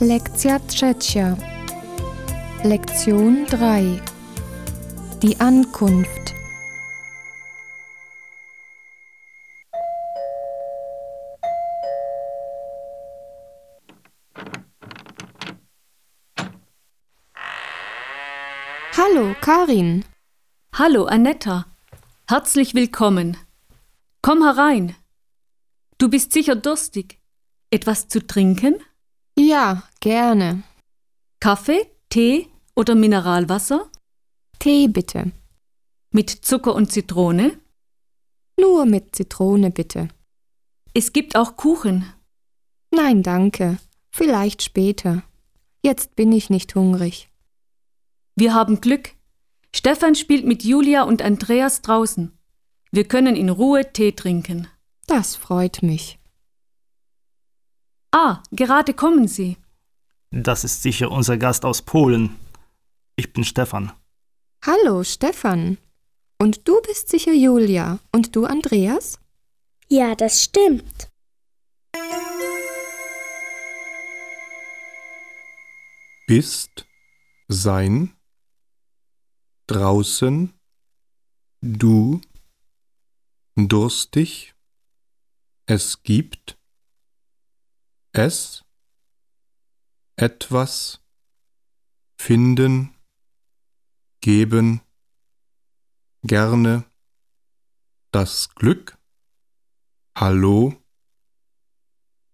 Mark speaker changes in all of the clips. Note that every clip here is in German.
Speaker 1: Lekcja trzecia. Lektion 3. Die Ankunft. Hallo, Karin.
Speaker 2: Hallo, Annetta. Herzlich willkommen. Komm herein. Du bist sicher durstig. Etwas zu trinken?
Speaker 1: Ja, gerne.
Speaker 2: Kaffee, Tee oder Mineralwasser?
Speaker 1: Tee bitte.
Speaker 2: Mit Zucker und Zitrone?
Speaker 1: Nur mit Zitrone bitte.
Speaker 2: Es gibt auch Kuchen.
Speaker 1: Nein, danke. Vielleicht später. Jetzt bin ich nicht hungrig.
Speaker 2: Wir haben Glück. Stefan spielt mit Julia und Andreas draußen. Wir können in Ruhe Tee trinken.
Speaker 1: Das freut mich.
Speaker 2: Ah, gerade kommen Sie.
Speaker 3: Das ist sicher unser Gast aus Polen. Ich bin Stefan.
Speaker 1: Hallo, Stefan. Und du bist sicher Julia. Und du, Andreas?
Speaker 4: Ja, das stimmt.
Speaker 5: Bist, sein, draußen, du, durstig, es gibt, es, etwas, finden, geben, gerne, das Glück, hallo,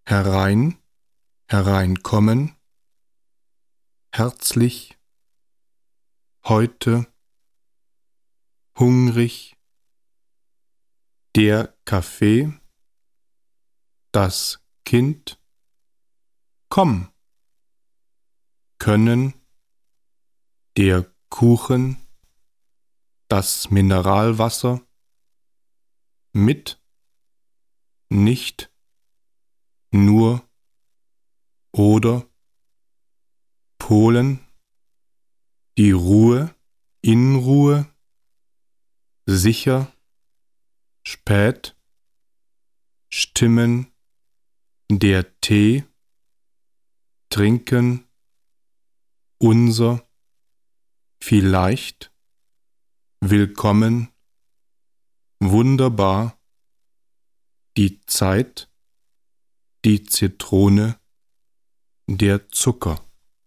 Speaker 5: herein, hereinkommen, herzlich, heute, hungrig, der Kaffee, das Kind, komm, können, der Kuchen, das Mineralwasser, mit, nicht, nur, oder, Polen, die Ruhe, in Ruhe, sicher, spät, Stimmen, der Tee, trinken, unser, vielleicht, willkommen, wunderbar, die Zeit, die Zitrone, der Zucker.